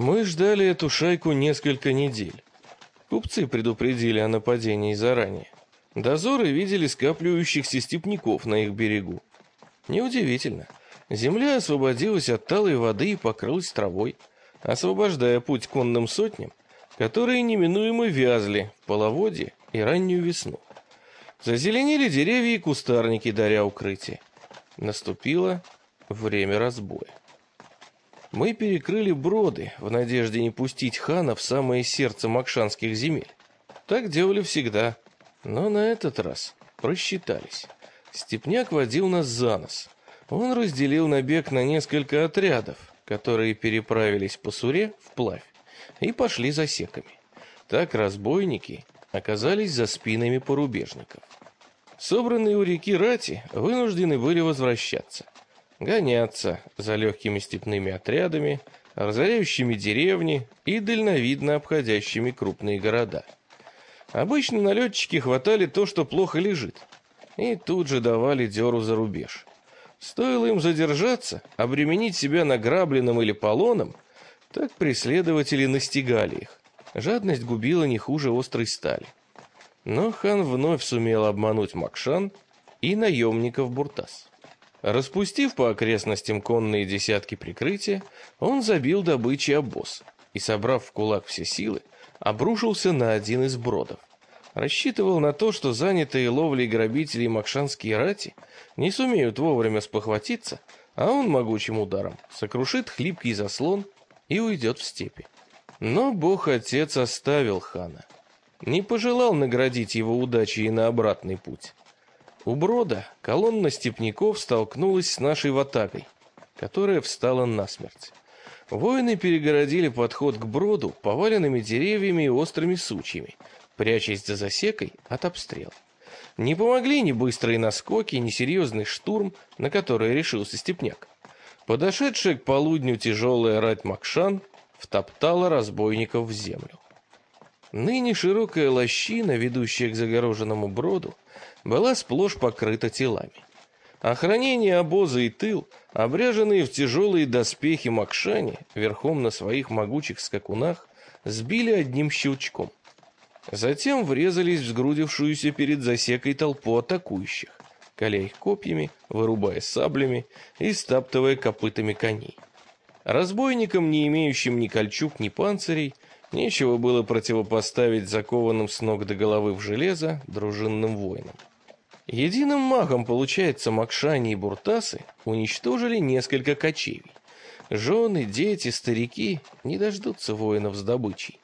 Мы ждали эту шайку несколько недель. Купцы предупредили о нападении заранее. Дозоры видели скапливающихся степняков на их берегу. Неудивительно. Земля освободилась от талой воды и покрылась травой, освобождая путь конным сотням, которые неминуемо вязли в половодье и раннюю весну. Зазеленели деревья и кустарники, даря укрытие. Наступило время разбоя. Мы перекрыли броды в надежде не пустить хана в самое сердце макшанских земель. Так делали всегда, но на этот раз просчитались. Степняк водил нас за нос. Он разделил набег на несколько отрядов, которые переправились по Суре вплавь и пошли за секами. Так разбойники оказались за спинами порубежников. Собранные у реки рати вынуждены были возвращаться – гоняться за легкими степными отрядами, разоряющими деревни и дальновидно обходящими крупные города. Обычно налетчики хватали то, что плохо лежит, и тут же давали дёру за рубеж. Стоило им задержаться, обременить себя награбленным или полоном, так преследователи настигали их. Жадность губила не хуже острой стали. Но хан вновь сумел обмануть Макшан и наемников Буртас. Распустив по окрестностям конные десятки прикрытия, он забил добычей обоз и, собрав в кулак все силы, обрушился на один из бродов. Рассчитывал на то, что занятые ловлей грабители Макшанские рати не сумеют вовремя спохватиться, а он могучим ударом сокрушит хлипкий заслон и уйдет в степи. Но бог-отец оставил хана. Не пожелал наградить его удачей на обратный путь. У брода колонна степняков столкнулась с нашей ватагой, которая встала насмерть. Воины перегородили подход к броду поваленными деревьями и острыми сучьями, прячась за засекой от обстрела. Не помогли ни быстрые наскоки, ни серьезный штурм, на который решился степняк. Подошедшая к полудню тяжелая рать Макшан втоптала разбойников в землю. Ныне широкая лощина, ведущая к загороженному броду, была сплошь покрыта телами. Охранение обоза и тыл, обряженные в тяжелые доспехи Макшани, верхом на своих могучих скакунах, сбили одним щелчком. Затем врезались в сгрудившуюся перед засекой толпу атакующих, коля их копьями, вырубая саблями и стаптывая копытами коней. Разбойникам, не имеющим ни кольчуг, ни панцирей, нечего было противопоставить закованным с ног до головы в железо дружинным воинам. Единым магом, получается, Макшани и Буртасы уничтожили несколько кочевий. Жены, дети, старики не дождутся воинов с добычей.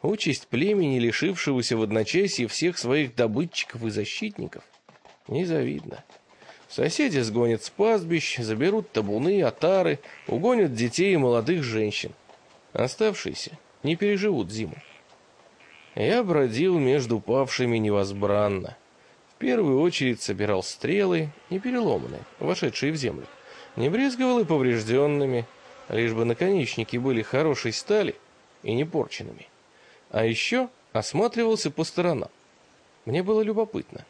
Участь племени, лишившегося в одночасье всех своих добытчиков и защитников, незавидна. Соседи сгонят с пастбищ, заберут табуны, отары, угонят детей и молодых женщин. Оставшиеся не переживут зиму. Я бродил между павшими невозбранно первую очередь собирал стрелы, не переломанные, вошедшие в землю. Не брезговал и поврежденными, лишь бы наконечники были хорошей стали и не порченными. А еще осматривался по сторонам. Мне было любопытно.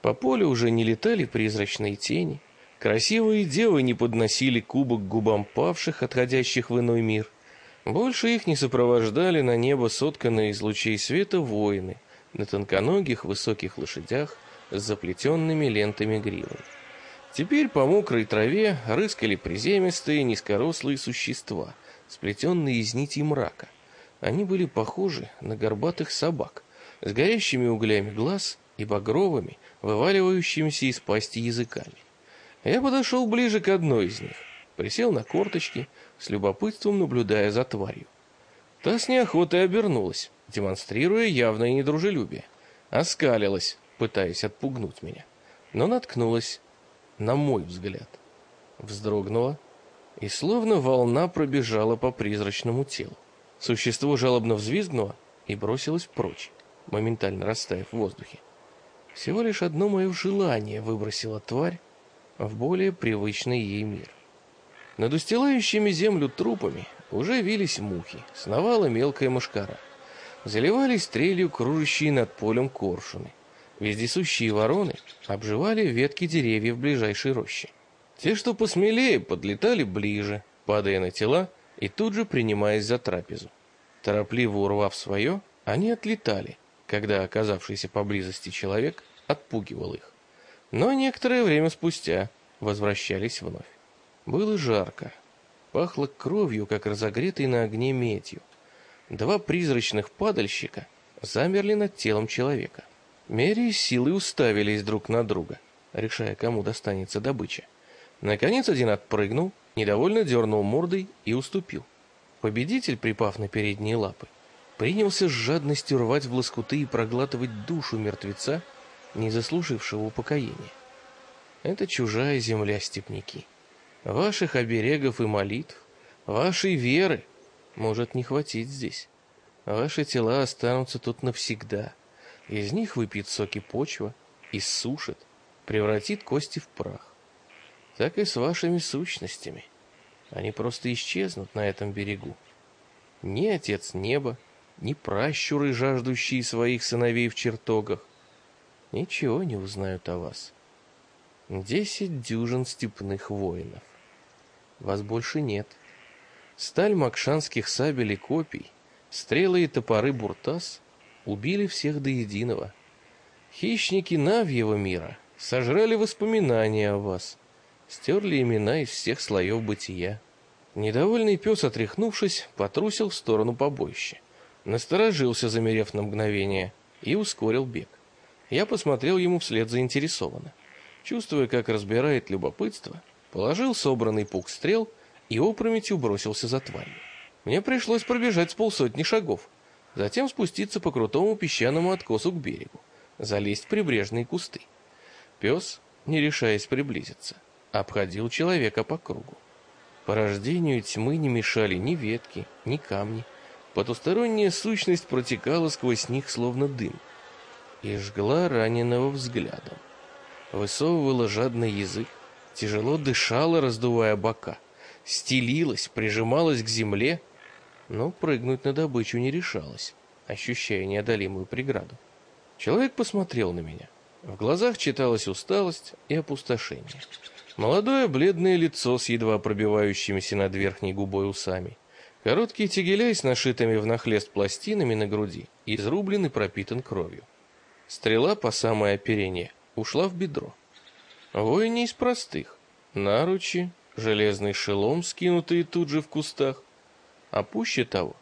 По полю уже не летали призрачные тени, красивые девы не подносили кубок к губам павших, отходящих в иной мир. Больше их не сопровождали на небо сотканные из лучей света воины — на тонконогих высоких лошадях с заплетенными лентами гривы. Теперь по мокрой траве рыскали приземистые низкорослые существа, сплетенные из нитей мрака. Они были похожи на горбатых собак, с горящими углями глаз и багровыми, вываливающимися из пасти языками. Я подошел ближе к одной из них, присел на корточки, с любопытством наблюдая за тварью. Та с неохотой обернулась, демонстрируя явное недружелюбие. Оскалилась, пытаясь отпугнуть меня, но наткнулась на мой взгляд. Вздрогнула, и словно волна пробежала по призрачному телу. Существо жалобно взвизгнуло и бросилось прочь, моментально растаяв в воздухе. Всего лишь одно мое желание выбросило тварь в более привычный ей мир. Над устилающими землю трупами уже вились мухи, сновала мелкая мошкара. Заливались стрелью кружащие над полем коршуны. Вездесущие вороны обживали ветки деревьев ближайшей рощи. Те, что посмелее, подлетали ближе, падая на тела и тут же принимаясь за трапезу. Торопливо урвав свое, они отлетали, когда оказавшийся поблизости человек отпугивал их. Но некоторое время спустя возвращались вновь. Было жарко. Пахло кровью, как разогретой на огне медью. Два призрачных падальщика замерли над телом человека. Мери и силой уставились друг на друга, решая, кому достанется добыча. Наконец один отпрыгнул, недовольно дернул мордой и уступил. Победитель, припав на передние лапы, принялся с жадностью рвать в лоскуты и проглатывать душу мертвеца, не заслужившего упокоения. Это чужая земля, степняки. Ваших оберегов и молитв, вашей веры может не хватить здесь. Ваши тела останутся тут навсегда. Из них выпьет соки почва, иссушит, превратит кости в прах. Так и с вашими сущностями. Они просто исчезнут на этом берегу. Ни Отец Неба, ни пращуры, жаждущие своих сыновей в чертогах, ничего не узнают о вас. Десять дюжин степных воинов. Вас больше нет. Сталь макшанских сабель и копий, стрелы и топоры буртас убили всех до единого. Хищники Навьего мира сожрали воспоминания о вас, стерли имена из всех слоев бытия. Недовольный пес, отряхнувшись, потрусил в сторону побоища. Насторожился, замерев на мгновение, и ускорил бег. Я посмотрел ему вслед заинтересованно. Чувствуя, как разбирает любопытство, положил собранный пук стрел и опрометью бросился за тварью. Мне пришлось пробежать с полсотни шагов, затем спуститься по крутому песчаному откосу к берегу, залезть в прибрежные кусты. Пес, не решаясь приблизиться, обходил человека по кругу. Порождению тьмы не мешали ни ветки, ни камни, Потусторонняя сущность протекала сквозь них, словно дым, и жгла раненого взглядом. Высовывала жадный язык, тяжело дышала, раздувая бока, стелилась, прижималась к земле, но прыгнуть на добычу не решалась, ощущая неодолимую преграду. Человек посмотрел на меня. В глазах читалась усталость и опустошение. Молодое бледное лицо с едва пробивающимися над верхней губой усами — Короткий тегеляй с нашитыми в нахлест пластинами на груди изрублен и пропитан кровью. Стрела по самое оперение ушла в бедро. Воин не из простых. Наручи, железный шелом, скинутые тут же в кустах. А пуще того,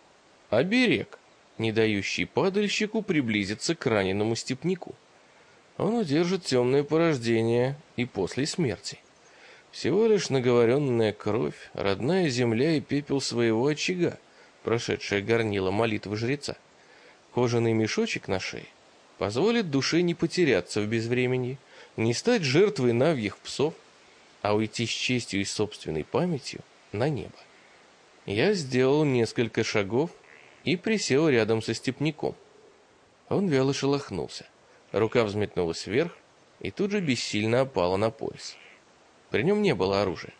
оберег, не дающий падальщику приблизиться к раненому степнику. Он удержит темное порождение и после смерти. Всего лишь наговоренная кровь, родная земля и пепел своего очага, прошедшая горнило молитвы жреца. Кожаный мешочек на шее позволит душе не потеряться в безвременье, не стать жертвой навьих псов, а уйти с честью и собственной памятью на небо. Я сделал несколько шагов и присел рядом со степняком. Он вяло шелохнулся. Рука взметнулась вверх и тут же бессильно опала на пояс. При нем не было оружия.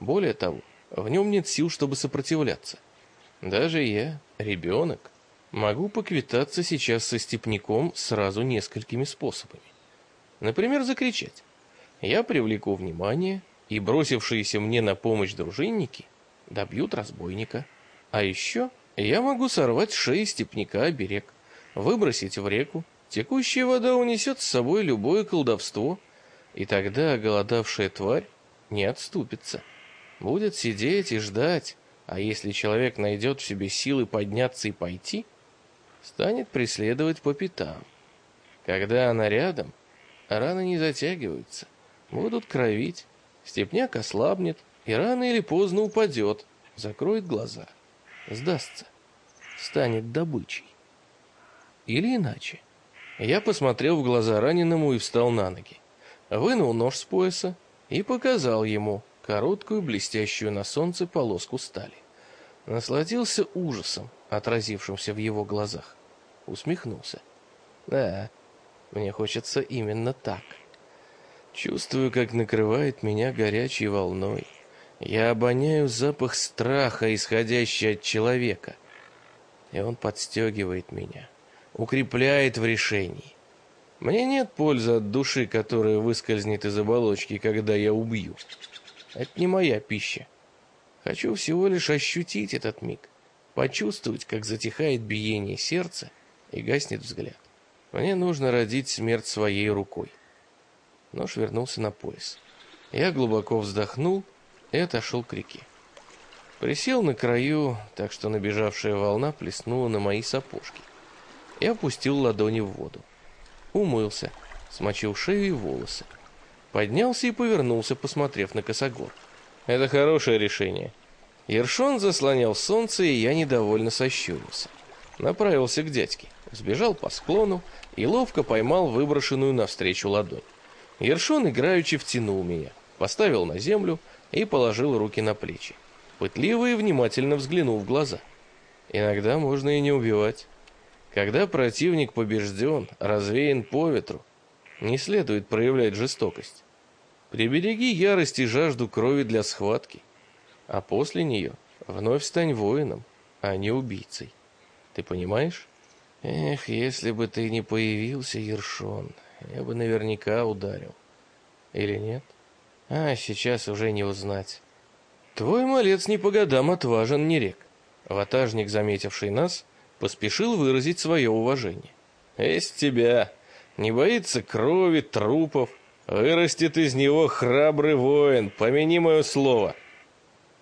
Более того, в нем нет сил, чтобы сопротивляться. Даже я, ребенок, могу поквитаться сейчас со степняком сразу несколькими способами. Например, закричать. Я привлеку внимание, и бросившиеся мне на помощь дружинники добьют разбойника. А еще я могу сорвать с шеи степняка оберег, выбросить в реку. Текущая вода унесет с собой любое колдовство, и тогда оголодавшая тварь не отступится. Будет сидеть и ждать, а если человек найдет в себе силы подняться и пойти, станет преследовать по пятам. Когда она рядом, раны не затягиваются, будут кровить, степняк ослабнет и рано или поздно упадет, закроет глаза, сдастся, станет добычей. Или иначе. Я посмотрел в глаза раненому и встал на ноги вынул нож с пояса и показал ему короткую, блестящую на солнце полоску стали. Насладился ужасом, отразившимся в его глазах. Усмехнулся. Да, мне хочется именно так. Чувствую, как накрывает меня горячей волной. Я обоняю запах страха, исходящий от человека. И он подстегивает меня, укрепляет в решении. Мне нет пользы от души, которая выскользнет из оболочки, когда я убью. Это не моя пища. Хочу всего лишь ощутить этот миг, почувствовать, как затихает биение сердца и гаснет взгляд. Мне нужно родить смерть своей рукой. Нож вернулся на пояс. Я глубоко вздохнул и отошел к реке. Присел на краю, так что набежавшая волна плеснула на мои сапожки. И опустил ладони в воду. Умылся, смочил шею и волосы. Поднялся и повернулся, посмотрев на косогор. Это хорошее решение. Ершон заслонял солнце, и я недовольно сощурился. Направился к дядьке, сбежал по склону и ловко поймал выброшенную навстречу ладонь. Ершон играючи втянул меня, поставил на землю и положил руки на плечи. Пытливо и внимательно взглянул в глаза. Иногда можно и не убивать. Когда противник побежден, развеян по ветру, не следует проявлять жестокость. Прибереги ярость и жажду крови для схватки, а после нее вновь стань воином, а не убийцей. Ты понимаешь? Эх, если бы ты не появился, Ершон, я бы наверняка ударил. Или нет? А, сейчас уже не узнать. Твой малец не по годам отважен, не рек. Ватажник, заметивший нас, поспешил выразить свое уважение. Эсть тебя! Не боится крови, трупов, Вырастет из него храбрый воин, помяни мое слово.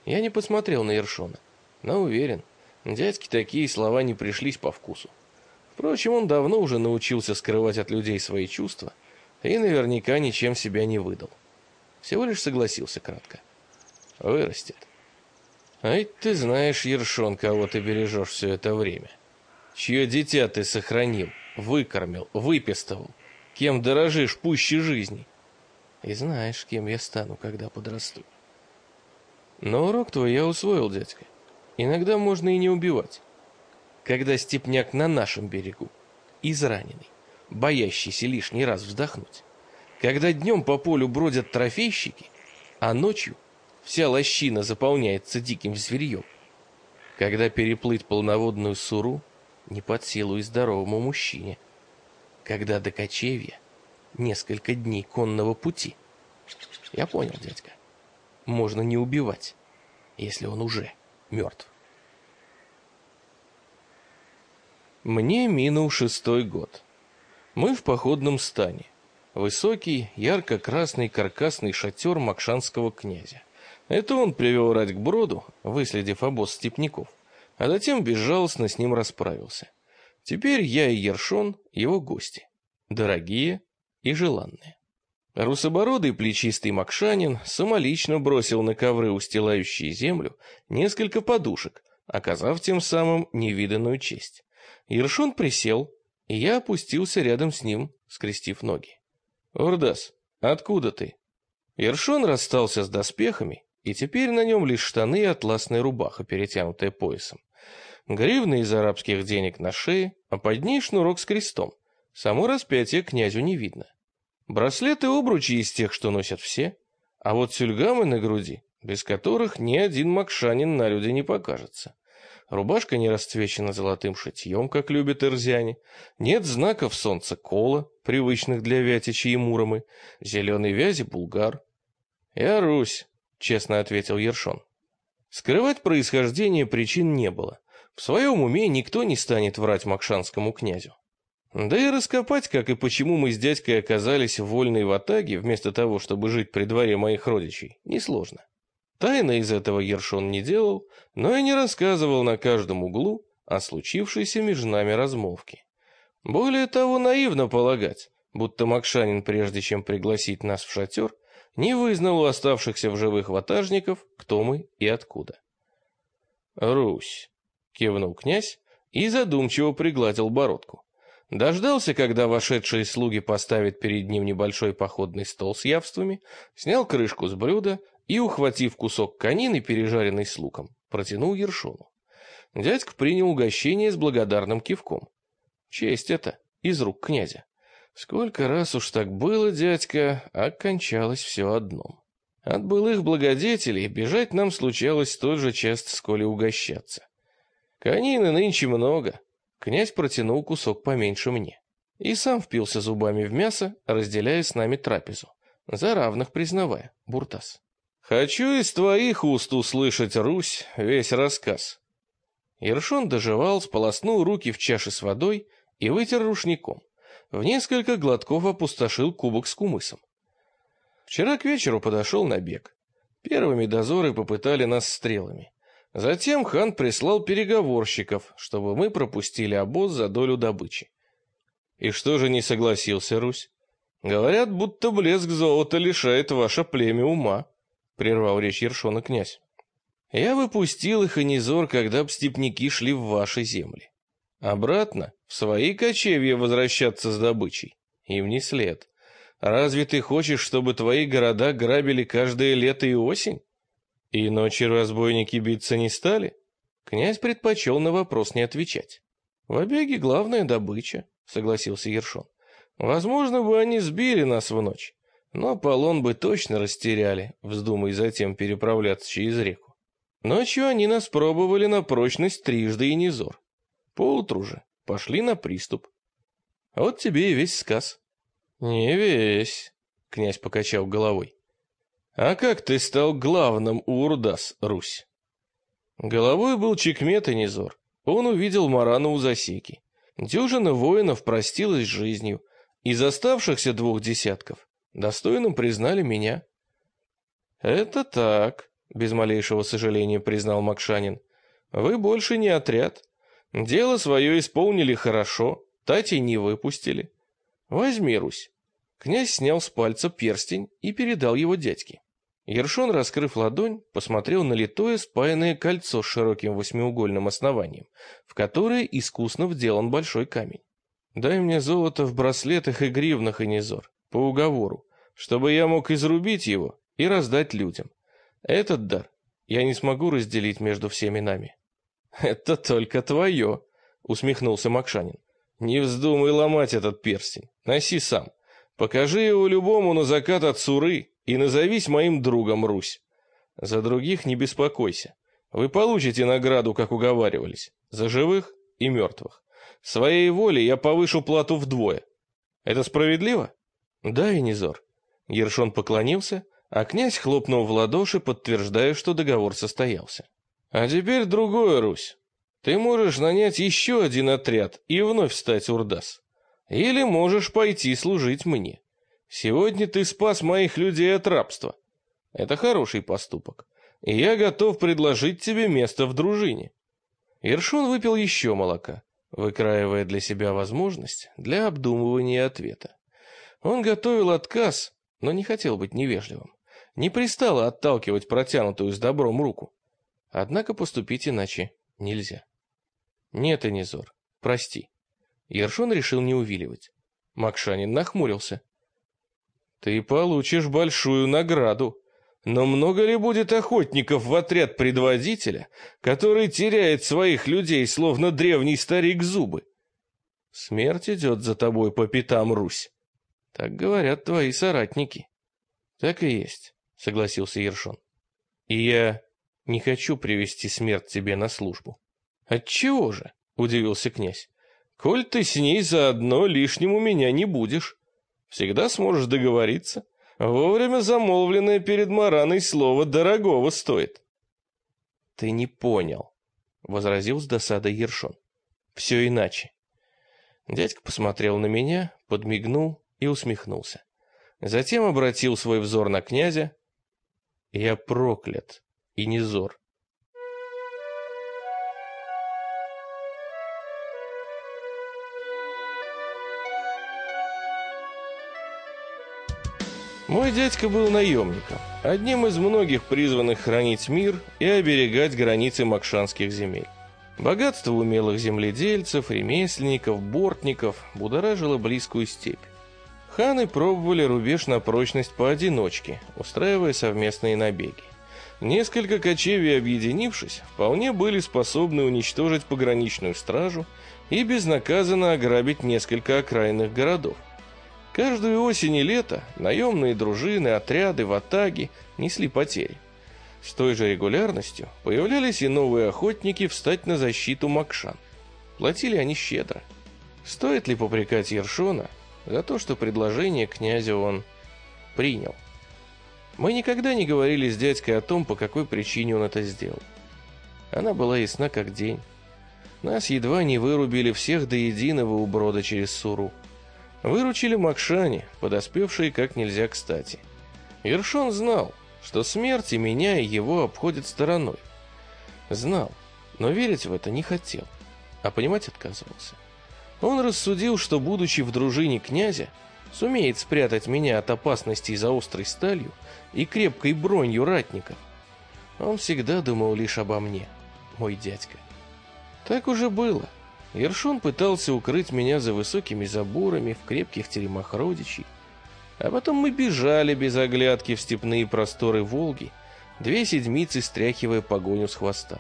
Я не посмотрел на Ершона, но уверен, дядьке такие слова не пришлись по вкусу. Впрочем, он давно уже научился скрывать от людей свои чувства и наверняка ничем себя не выдал. Всего лишь согласился кратко. Вырастет. Ай, ты знаешь, Ершон, кого ты бережешь все это время. Чье дитя ты сохранил, выкормил, выпестовал, кем дорожишь пуще жизни. И знаешь, кем я стану, когда подрасту. Но урок твой я усвоил, дядька. Иногда можно и не убивать. Когда степняк на нашем берегу, израненный, боящийся лишний раз вздохнуть. Когда днем по полю бродят трофейщики, а ночью вся лощина заполняется диким зверьем. Когда переплыть полноводную суру не под силу и здоровому мужчине. Когда до кочевья несколько дней конного пути. Я понял, дядька. Можно не убивать, если он уже мертв. Мне минул шестой год. Мы в походном стане. Высокий, ярко-красный каркасный шатер макшанского князя. Это он привел рать к броду, выследив обоз степняков, а затем безжалостно с ним расправился. Теперь я и Ершон его гости. Дорогие, и желанные. Русобородый плечистый Макшанин самолично бросил на ковры, устилающие землю, несколько подушек, оказав тем самым невиданную честь. Ершон присел, и я опустился рядом с ним, скрестив ноги. «Урдас, откуда ты?» Ершон расстался с доспехами, и теперь на нем лишь штаны и атласная рубаха, перетянутая поясом. Гривны из арабских денег на шее, а под ней шнурок с крестом. Само распятие князю не видно. Браслеты обручи из тех, что носят все, а вот сюльгамы на груди, без которых ни один макшанин на люди не покажется. Рубашка не расцвечена золотым шитьем, как любят ирзяне. Нет знаков солнца кола, привычных для Вятичи и Муромы. Зеленой вязи булгар. «Я Русь», — честно ответил Ершон. Скрывать происхождение причин не было. В своем уме никто не станет врать макшанскому князю. Да и раскопать, как и почему мы с дядькой оказались в вольной вместо того, чтобы жить при дворе моих родичей, несложно. Тайно из этого Ершон не делал, но и не рассказывал на каждом углу о случившейся между нами размолвке. Более того, наивно полагать, будто Макшанин, прежде чем пригласить нас в шатер, не вызнал у оставшихся в живых ватажников, кто мы и откуда. «Русь», — кивнул князь и задумчиво пригладил бородку. Дождался, когда вошедшие слуги поставят перед ним небольшой походный стол с явствами, снял крышку с блюда и, ухватив кусок конины, пережаренный с луком, протянул Ершону. Дядька принял угощение с благодарным кивком. Честь это, из рук князя. Сколько раз уж так было, дядька, а кончалось все одном. От былых благодетелей бежать нам случалось столь же часто, сколь и угощаться. Конины нынче много, Князь протянул кусок поменьше мне. И сам впился зубами в мясо, разделяя с нами трапезу. За равных признавая, Буртас. Хочу из твоих уст услышать, Русь, весь рассказ. Ершон доживал, сполоснул руки в чаше с водой и вытер рушником. В несколько глотков опустошил кубок с кумысом. Вчера к вечеру подошел на бег. Первыми дозоры попытали нас стрелами. Затем хан прислал переговорщиков, чтобы мы пропустили обоз за долю добычи. И что же не согласился Русь? Говорят, будто блеск золота лишает ваше племя ума, прервал речь Ершона князь. Я выпустил их и низор, когда б степняки шли в ваши земли. Обратно, в свои кочевья возвращаться с добычей. Им не след. Разве ты хочешь, чтобы твои города грабили каждое лето и осень? И ночью разбойники биться не стали? Князь предпочел на вопрос не отвечать. В обеге главная добыча, согласился Ершон. Возможно бы они сбили нас в ночь, но полон бы точно растеряли, вздумай затем переправляться через реку. Ночью они нас пробовали на прочность трижды и низор. Поутру же пошли на приступ. Вот тебе и весь сказ. Не весь, князь покачал головой. А как ты стал главным у Урдас, Русь? Головой был Чекмет и Низор. Он увидел Марану у засеки. Дюжина воинов простилась с жизнью. Из оставшихся двух десятков достойным признали меня. Это так, без малейшего сожаления признал Макшанин. Вы больше не отряд. Дело свое исполнили хорошо, Тати не выпустили. Возьми, Русь. Князь снял с пальца перстень и передал его дядьке. Ершон, раскрыв ладонь, посмотрел на литое спаянное кольцо с широким восьмиугольным основанием, в которое искусно вделан большой камень. «Дай мне золото в браслетах и гривнах, и низор, по уговору, чтобы я мог изрубить его и раздать людям. Этот дар я не смогу разделить между всеми нами. Это только твое, усмехнулся Макшанин. Не вздумай ломать этот перстень. Носи сам. Покажи его любому на закат от Суры и назовись моим другом, Русь. За других не беспокойся. Вы получите награду, как уговаривались, за живых и мертвых. Своей волей я повышу плату вдвое. Это справедливо? Да, Инизор. Ершон поклонился а князь хлопнул в ладоши, подтверждая, что договор состоялся. «А теперь другое, Русь. Ты можешь нанять еще один отряд и вновь стать Урдас. Или можешь пойти служить мне. Сегодня ты спас моих людей от рабства. Это хороший поступок, и я готов предложить тебе место в дружине». Ершон выпил еще молока, выкраивая для себя возможность для обдумывания ответа. Он готовил отказ, но не хотел быть невежливым не пристало отталкивать протянутую с добром руку. Однако поступить иначе нельзя. Нет, Энизор, прости. Ершон решил не увиливать. Макшанин нахмурился. Ты получишь большую награду. Но много ли будет охотников в отряд предводителя, который теряет своих людей, словно древний старик зубы? Смерть идет за тобой по пятам, Русь. Так говорят твои соратники. Так и есть согласился Ершон. И я не хочу привести смерть тебе на службу. Отчего же? удивился князь. Коль ты с ней заодно, лишним у меня не будешь. Всегда сможешь договориться. Вовремя замолвленное перед Мараной слово дорогого стоит. Ты не понял, возразил с досадой Ершон. Все иначе. Дядька посмотрел на меня, подмигнул и усмехнулся. Затем обратил свой взор на князя, я проклят, и не зор. Мой дядька был наемником, одним из многих призванных хранить мир и оберегать границы макшанских земель. Богатство умелых земледельцев, ремесленников, бортников будоражило близкую степь. Ханы пробовали рубеж на прочность поодиночке, устраивая совместные набеги. Несколько кочевий, объединившись, вполне были способны уничтожить пограничную стражу и безнаказанно ограбить несколько окраинных городов. Каждую осень и лето наемные дружины, отряды, ватаги несли потери. С той же регулярностью появлялись и новые охотники встать на защиту Макшан. Платили они щедро. Стоит ли попрекать Ершона за то, что предложение князя он принял. Мы никогда не говорили с дядькой о том, по какой причине он это сделал. Она была ясна как день. Нас едва не вырубили всех до единого у брода через Суру. Выручили Макшани, подоспевшие как нельзя кстати. Ершон знал, что смерть и меня и его обходят стороной. Знал, но верить в это не хотел, а понимать отказывался. Он рассудил, что, будучи в дружине князя, сумеет спрятать меня от опасностей за острой сталью и крепкой бронью ратников. Он всегда думал лишь обо мне, мой дядька. Так уже было. Ершон пытался укрыть меня за высокими заборами в крепких теремах родичей. А потом мы бежали без оглядки в степные просторы Волги, две седмицы стряхивая погоню с хвоста.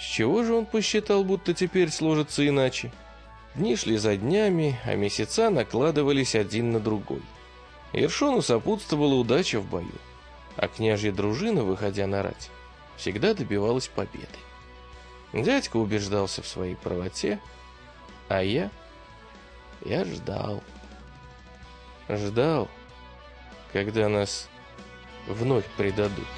С чего же он посчитал, будто теперь сложится иначе? Дни шли за днями, а месяца накладывались один на другой. Ершону сопутствовала удача в бою, а княжья дружина, выходя на рать, всегда добивалась победы. Дядька убеждался в своей правоте, а я... я ждал. Ждал, когда нас вновь предадут.